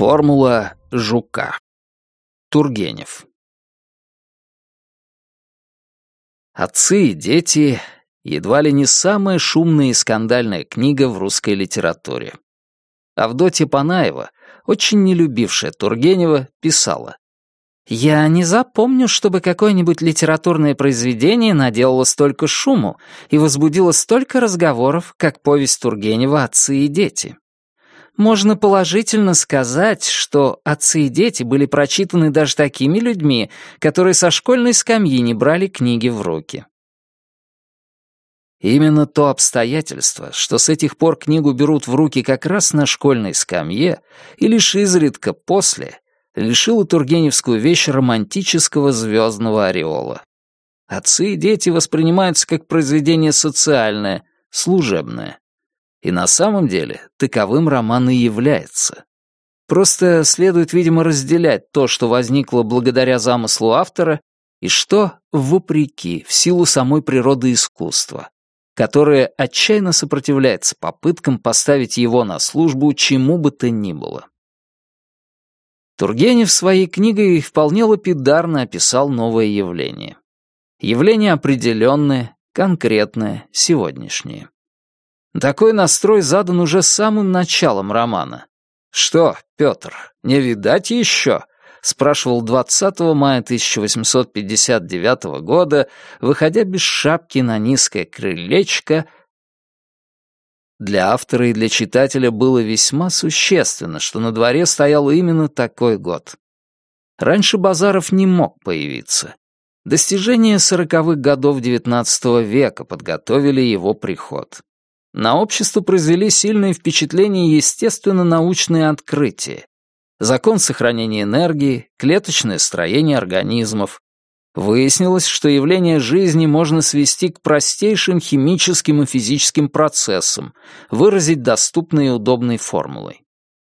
Формула жука. Тургенев. «Отцы и дети» — едва ли не самая шумная и скандальная книга в русской литературе. Авдотья Панаева, очень не любившая Тургенева, писала «Я не запомню, чтобы какое-нибудь литературное произведение наделало столько шуму и возбудило столько разговоров, как повесть Тургенева «Отцы и дети». Можно положительно сказать, что «Отцы и дети» были прочитаны даже такими людьми, которые со школьной скамьи не брали книги в руки. Именно то обстоятельство, что с этих пор книгу берут в руки как раз на школьной скамье и лишь изредка после, лишило Тургеневскую вещь романтического звездного ореола. Отцы и дети воспринимаются как произведение социальное, служебное. И на самом деле таковым роман и является. Просто следует, видимо, разделять то, что возникло благодаря замыслу автора, и что, вопреки, в силу самой природы искусства, которое отчаянно сопротивляется попыткам поставить его на службу чему бы то ни было. Тургенев своей книгой вполне лапидарно описал новое явление. Явление определенное, конкретное, сегодняшнее. Такой настрой задан уже самым началом романа. «Что, Петр, не видать еще?» — спрашивал 20 мая 1859 года, выходя без шапки на низкое крылечко. Для автора и для читателя было весьма существенно, что на дворе стоял именно такой год. Раньше Базаров не мог появиться. Достижения сороковых годов XIX века подготовили его приход. На общество произвели сильное впечатление естественно-научные открытия. Закон сохранения энергии, клеточное строение организмов. Выяснилось, что явление жизни можно свести к простейшим химическим и физическим процессам, выразить доступной и удобной формулой.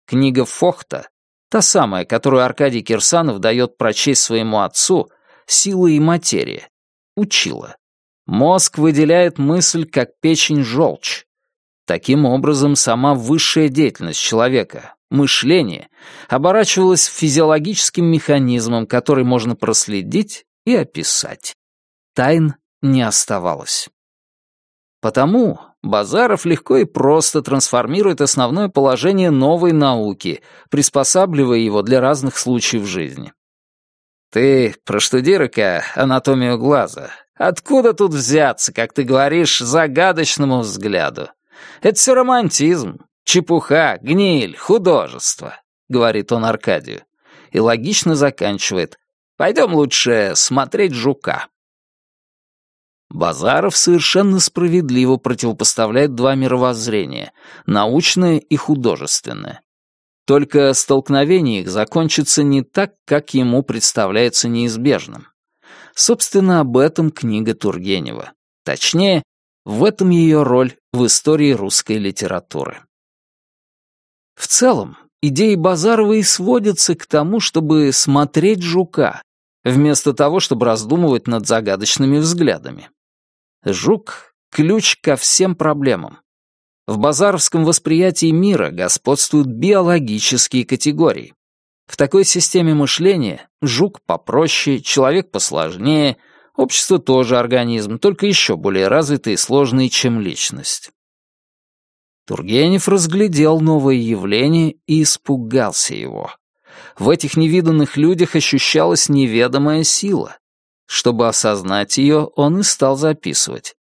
Книга Фохта, та самая, которую Аркадий Кирсанов дает прочесть своему отцу, «Сила и материя», учила. Мозг выделяет мысль, как печень желчь. Таким образом, сама высшая деятельность человека, мышление, оборачивалась физиологическим механизмом, который можно проследить и описать. Тайн не оставалось. Потому Базаров легко и просто трансформирует основное положение новой науки, приспосабливая его для разных случаев жизни. Ты проштудируй-ка анатомию глаза. Откуда тут взяться, как ты говоришь, загадочному взгляду? Это все романтизм, чепуха, гниль, художество», — говорит он Аркадию. И логично заканчивает. «Пойдем лучше смотреть жука». Базаров совершенно справедливо противопоставляет два мировоззрения — научное и художественное. Только столкновение их закончится не так, как ему представляется неизбежным. Собственно, об этом книга Тургенева. Точнее, в этом ее роль в истории русской литературы. В целом, идеи Базарова и сводятся к тому, чтобы смотреть жука, вместо того, чтобы раздумывать над загадочными взглядами. Жук — ключ ко всем проблемам. В базаровском восприятии мира господствуют биологические категории. В такой системе мышления жук попроще, человек посложнее — Общество тоже организм, только еще более развитый и сложный, чем личность. Тургенев разглядел новое явление и испугался его. В этих невиданных людях ощущалась неведомая сила. Чтобы осознать ее, он и стал записывать.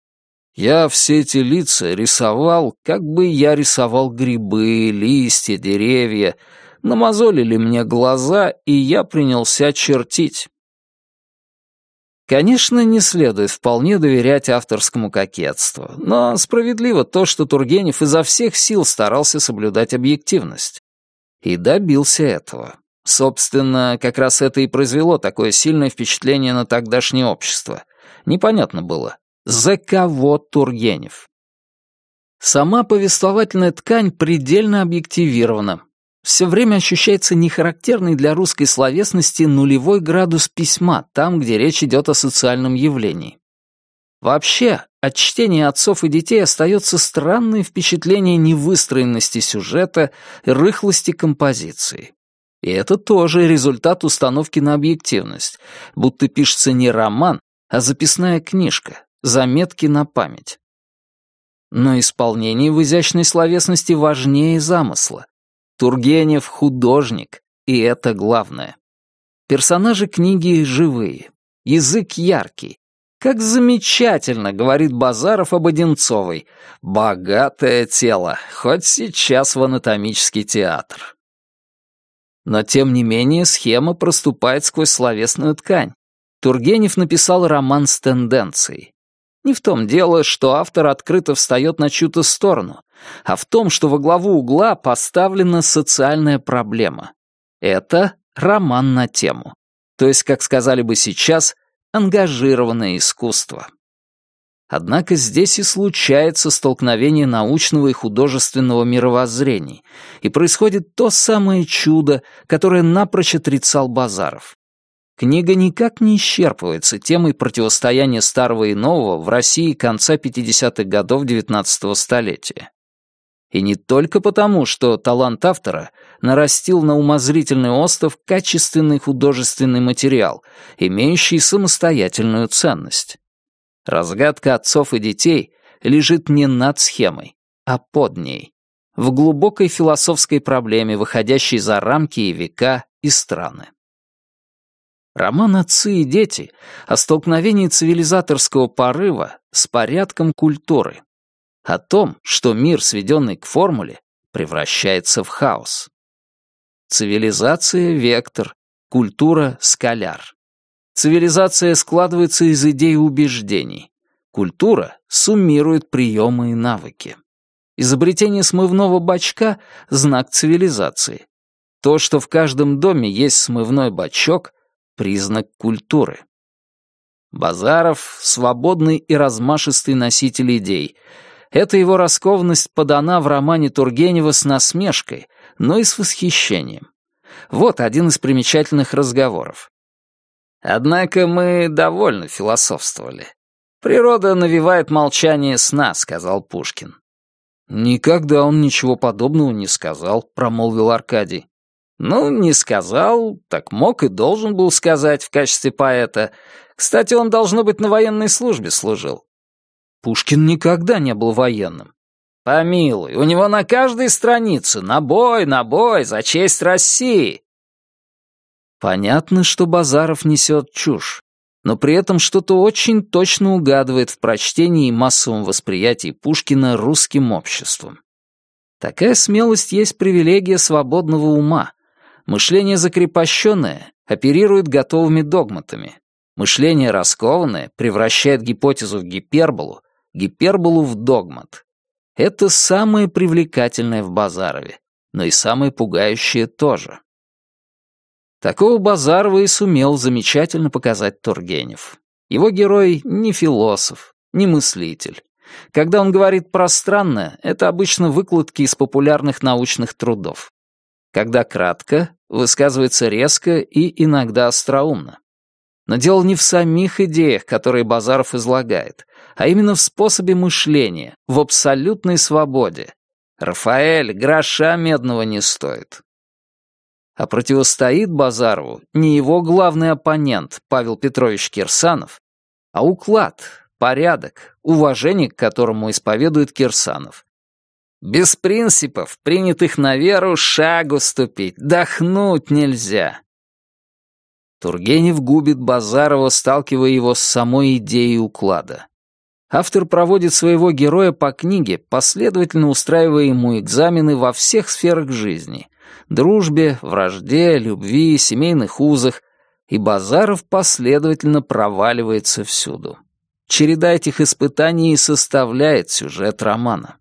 Я все эти лица рисовал, как бы я рисовал грибы, листья, деревья. Намазолили мне глаза, и я принялся чертить. Конечно, не следует вполне доверять авторскому кокетству, но справедливо то, что Тургенев изо всех сил старался соблюдать объективность. И добился этого. Собственно, как раз это и произвело такое сильное впечатление на тогдашнее общество. Непонятно было, за кого Тургенев? Сама повествовательная ткань предельно объективирована, все время ощущается нехарактерный для русской словесности нулевой градус письма там, где речь идет о социальном явлении. Вообще, от чтения отцов и детей остается странное впечатление невыстроенности сюжета рыхлости композиции. И это тоже результат установки на объективность, будто пишется не роман, а записная книжка, заметки на память. Но исполнение в изящной словесности важнее замысла. Тургенев — художник, и это главное. Персонажи книги живые, язык яркий. Как замечательно, говорит Базаров об Одинцовой. Богатое тело, хоть сейчас в анатомический театр. Но тем не менее схема проступает сквозь словесную ткань. Тургенев написал роман с тенденцией. Не в том дело, что автор открыто встает на чью-то сторону, а в том, что во главу угла поставлена социальная проблема. Это роман на тему. То есть, как сказали бы сейчас, ангажированное искусство. Однако здесь и случается столкновение научного и художественного мировоззрений, и происходит то самое чудо, которое напрочь отрицал Базаров. Книга никак не исчерпывается темой противостояния старого и нового в России конца 50-х годов XIX столетия. И не только потому, что талант автора нарастил на умозрительный остров качественный художественный материал, имеющий самостоятельную ценность. Разгадка отцов и детей лежит не над схемой, а под ней, в глубокой философской проблеме, выходящей за рамки и века и страны. Роман «Отцы и дети» о столкновении цивилизаторского порыва с порядком культуры, о том, что мир, сведенный к формуле, превращается в хаос. Цивилизация — вектор, культура — скаляр. Цивилизация складывается из идей и убеждений. Культура суммирует приемы и навыки. Изобретение смывного бачка — знак цивилизации. То, что в каждом доме есть смывной бачок — признак культуры. Базаров — свободный и размашистый носитель идей. Эта его раскованность подана в романе Тургенева с насмешкой, но и с восхищением. Вот один из примечательных разговоров. Однако мы довольно философствовали. «Природа навевает молчание сна», — сказал Пушкин. «Никогда он ничего подобного не сказал», — промолвил Аркадий. «Ну, не сказал, так мог и должен был сказать в качестве поэта. Кстати, он, должно быть, на военной службе служил». Пушкин никогда не был военным. «Помилуй, у него на каждой странице «На бой, на бой, за честь России!» Понятно, что Базаров несет чушь, но при этом что-то очень точно угадывает в прочтении и массовом восприятии Пушкина русским обществом. Такая смелость есть привилегия свободного ума. Мышление закрепощенное оперирует готовыми догматами. Мышление раскованное превращает гипотезу в гиперболу, гиперболу в догмат. Это самое привлекательное в Базарове, но и самое пугающее тоже. Такого Базарова и сумел замечательно показать Тургенев. Его герой не философ, не мыслитель. Когда он говорит пространно, это обычно выкладки из популярных научных трудов. Когда кратко, высказывается резко и иногда остроумно. Но дело не в самих идеях, которые Базаров излагает, а именно в способе мышления, в абсолютной свободе. Рафаэль гроша медного не стоит а противостоит Базарову не его главный оппонент Павел Петрович Кирсанов, а уклад, порядок, уважение к которому исповедует Кирсанов. Без принципов, принятых на веру, шагу ступить, дохнуть нельзя. Тургенев губит Базарова, сталкивая его с самой идеей уклада. Автор проводит своего героя по книге, последовательно устраивая ему экзамены во всех сферах жизни — дружбе, вражде, любви, семейных узах, и Базаров последовательно проваливается всюду. Череда этих испытаний и составляет сюжет романа.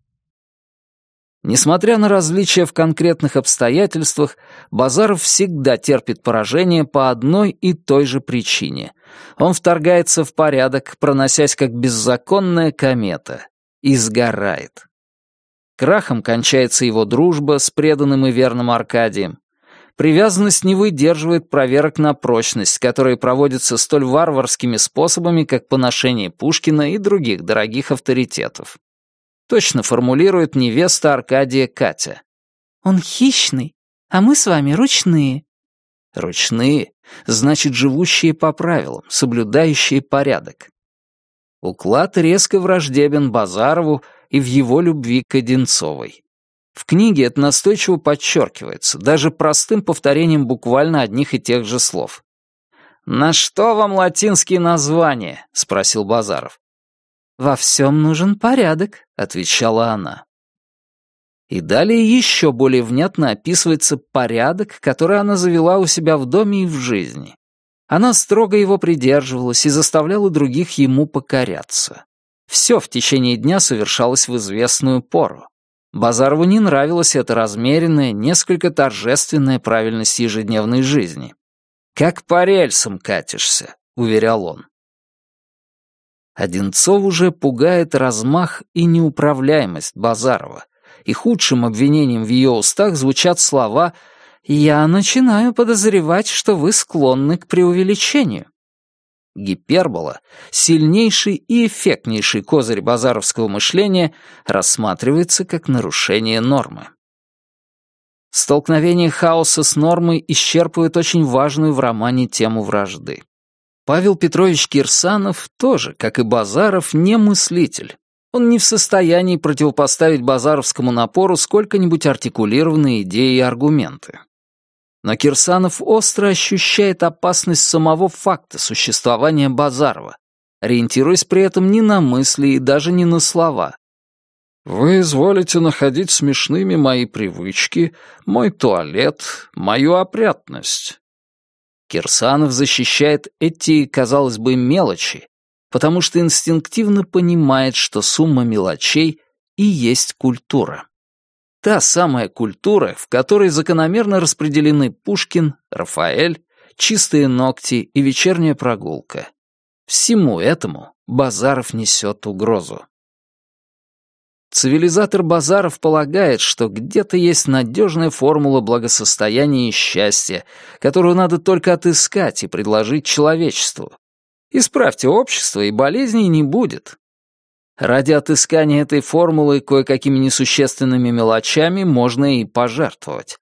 Несмотря на различия в конкретных обстоятельствах, Базаров всегда терпит поражение по одной и той же причине. Он вторгается в порядок, проносясь как беззаконная комета, и сгорает. Крахом кончается его дружба с преданным и верным Аркадием. Привязанность не выдерживает проверок на прочность, которые проводятся столь варварскими способами, как поношение Пушкина и других дорогих авторитетов. Точно формулирует невеста Аркадия Катя. «Он хищный, а мы с вами ручные. Ручные — значит живущие по правилам, соблюдающие порядок. Уклад резко враждебен Базарову и в его любви к Одинцовой. В книге это настойчиво подчеркивается, даже простым повторением буквально одних и тех же слов. «На что вам латинские названия?» — спросил Базаров. «Во всем нужен порядок», — отвечала она. И далее еще более внятно описывается порядок, который она завела у себя в доме и в жизни. Она строго его придерживалась и заставляла других ему покоряться. Все в течение дня совершалось в известную пору. Базарову не нравилась эта размеренная, несколько торжественная правильность ежедневной жизни. «Как по рельсам катишься», — уверял он. Одинцов уже пугает размах и неуправляемость Базарова, и худшим обвинением в ее устах звучат слова «Я начинаю подозревать, что вы склонны к преувеличению». Гипербола, сильнейший и эффектнейший козырь базаровского мышления, рассматривается как нарушение нормы. Столкновение хаоса с нормой исчерпывает очень важную в романе тему вражды. Павел Петрович Кирсанов тоже, как и Базаров, не мыслитель. Он не в состоянии противопоставить базаровскому напору сколько-нибудь артикулированные идеи и аргументы. Но Кирсанов остро ощущает опасность самого факта существования Базарова, ориентируясь при этом не на мысли и даже не на слова, вы изволите находить смешными мои привычки, мой туалет, мою опрятность. Кирсанов защищает эти, казалось бы, мелочи, потому что инстинктивно понимает, что сумма мелочей и есть культура. Та самая культура, в которой закономерно распределены Пушкин, Рафаэль, чистые ногти и вечерняя прогулка. Всему этому Базаров несет угрозу. Цивилизатор Базаров полагает, что где-то есть надежная формула благосостояния и счастья, которую надо только отыскать и предложить человечеству. Исправьте общество, и болезней не будет. Ради отыскания этой формулы кое-какими несущественными мелочами можно и пожертвовать.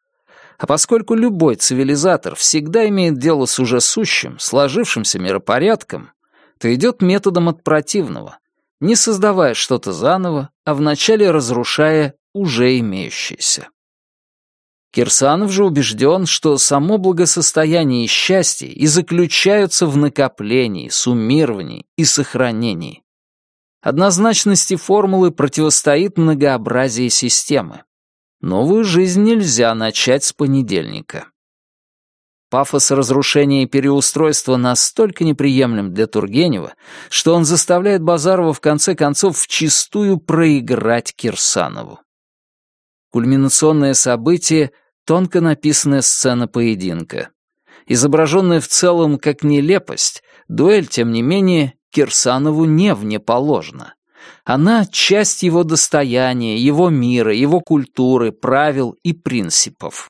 А поскольку любой цивилизатор всегда имеет дело с уже сущим, сложившимся миропорядком, то идет методом от противного, не создавая что-то заново, а вначале разрушая уже имеющееся. Кирсанов же убежден, что само благосостояние и счастье и заключаются в накоплении, суммировании и сохранении. Однозначности формулы противостоит многообразие системы. Новую жизнь нельзя начать с понедельника. Пафос разрушения и переустройства настолько неприемлем для Тургенева, что он заставляет Базарова в конце концов вчистую проиграть Кирсанову. Кульминационное событие — тонко написанная сцена поединка. Изображенная в целом как нелепость, дуэль, тем не менее, Кирсанову не внеположна. Она — часть его достояния, его мира, его культуры, правил и принципов.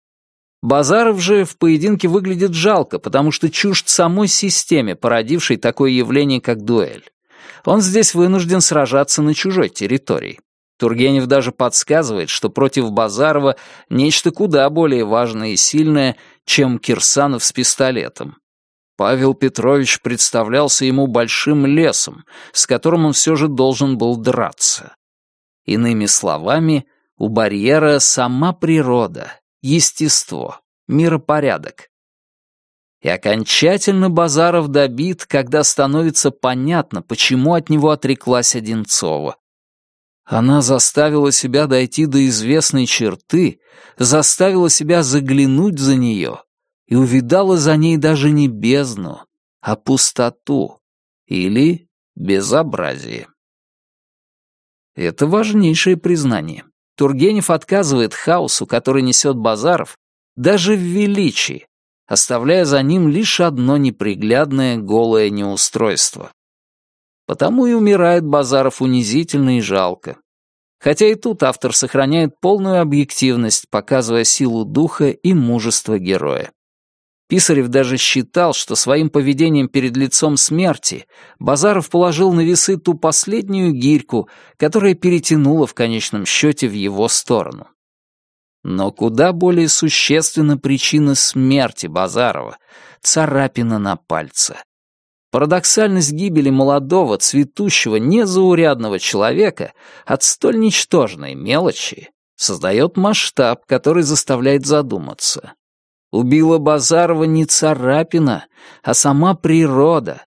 Базаров же в поединке выглядит жалко, потому что чужд самой системе, породившей такое явление, как дуэль. Он здесь вынужден сражаться на чужой территории. Тургенев даже подсказывает, что против Базарова нечто куда более важное и сильное, чем Кирсанов с пистолетом. Павел Петрович представлялся ему большим лесом, с которым он все же должен был драться. Иными словами, у барьера сама природа, естество, миропорядок. И окончательно Базаров добит, когда становится понятно, почему от него отреклась Одинцова. Она заставила себя дойти до известной черты, заставила себя заглянуть за нее и увидала за ней даже не бездну, а пустоту или безобразие. Это важнейшее признание. Тургенев отказывает хаосу, который несет Базаров, даже в величии, оставляя за ним лишь одно неприглядное голое неустройство. Потому и умирает Базаров унизительно и жалко. Хотя и тут автор сохраняет полную объективность, показывая силу духа и мужество героя. Писарев даже считал, что своим поведением перед лицом смерти Базаров положил на весы ту последнюю гирьку, которая перетянула в конечном счете в его сторону. Но куда более существенна причина смерти Базарова — царапина на пальце. Парадоксальность гибели молодого, цветущего, незаурядного человека от столь ничтожной мелочи создает масштаб, который заставляет задуматься. Убила Базарова не царапина, а сама природа.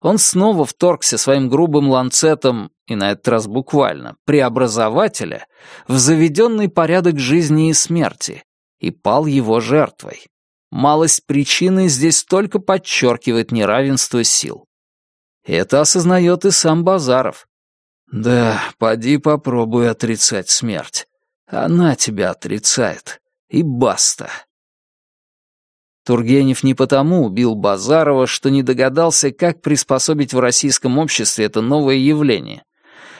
Он снова вторгся своим грубым ланцетом, и на этот раз буквально, преобразователя, в заведенный порядок жизни и смерти, и пал его жертвой. Малость причины здесь только подчеркивает неравенство сил. Это осознает и сам Базаров. Да, поди попробуй отрицать смерть. Она тебя отрицает. И баста. Тургенев не потому убил Базарова, что не догадался, как приспособить в российском обществе это новое явление,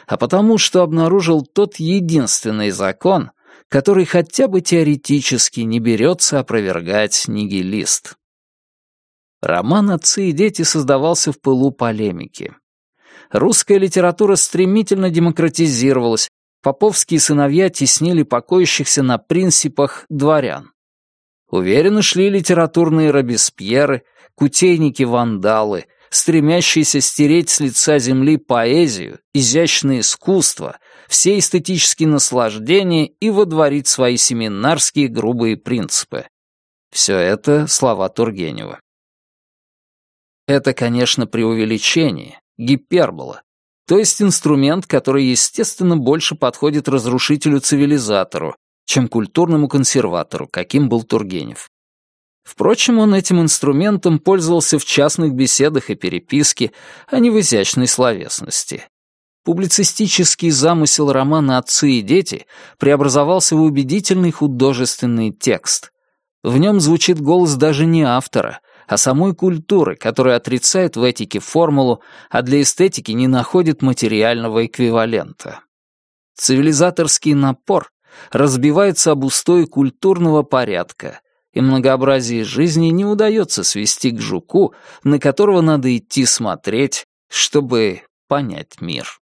а потому что обнаружил тот единственный закон, который хотя бы теоретически не берется опровергать нигилист. Роман «Отцы и дети» создавался в пылу полемики. Русская литература стремительно демократизировалась, поповские сыновья теснили покоящихся на принципах дворян. Уверенно шли литературные Робеспьеры, кутейники-вандалы, стремящиеся стереть с лица земли поэзию, изящное искусство, все эстетические наслаждения и водворить свои семинарские грубые принципы. Все это слова Тургенева. Это, конечно, преувеличение, гипербола, то есть инструмент, который, естественно, больше подходит разрушителю-цивилизатору, чем культурному консерватору, каким был Тургенев. Впрочем, он этим инструментом пользовался в частных беседах и переписке, а не в изящной словесности. Публицистический замысел романа «Отцы и дети» преобразовался в убедительный художественный текст. В нем звучит голос даже не автора, а самой культуры, которая отрицает в этике формулу, а для эстетики не находит материального эквивалента. Цивилизаторский напор разбивается об устои культурного порядка, и многообразие жизни не удается свести к жуку, на которого надо идти смотреть, чтобы понять мир.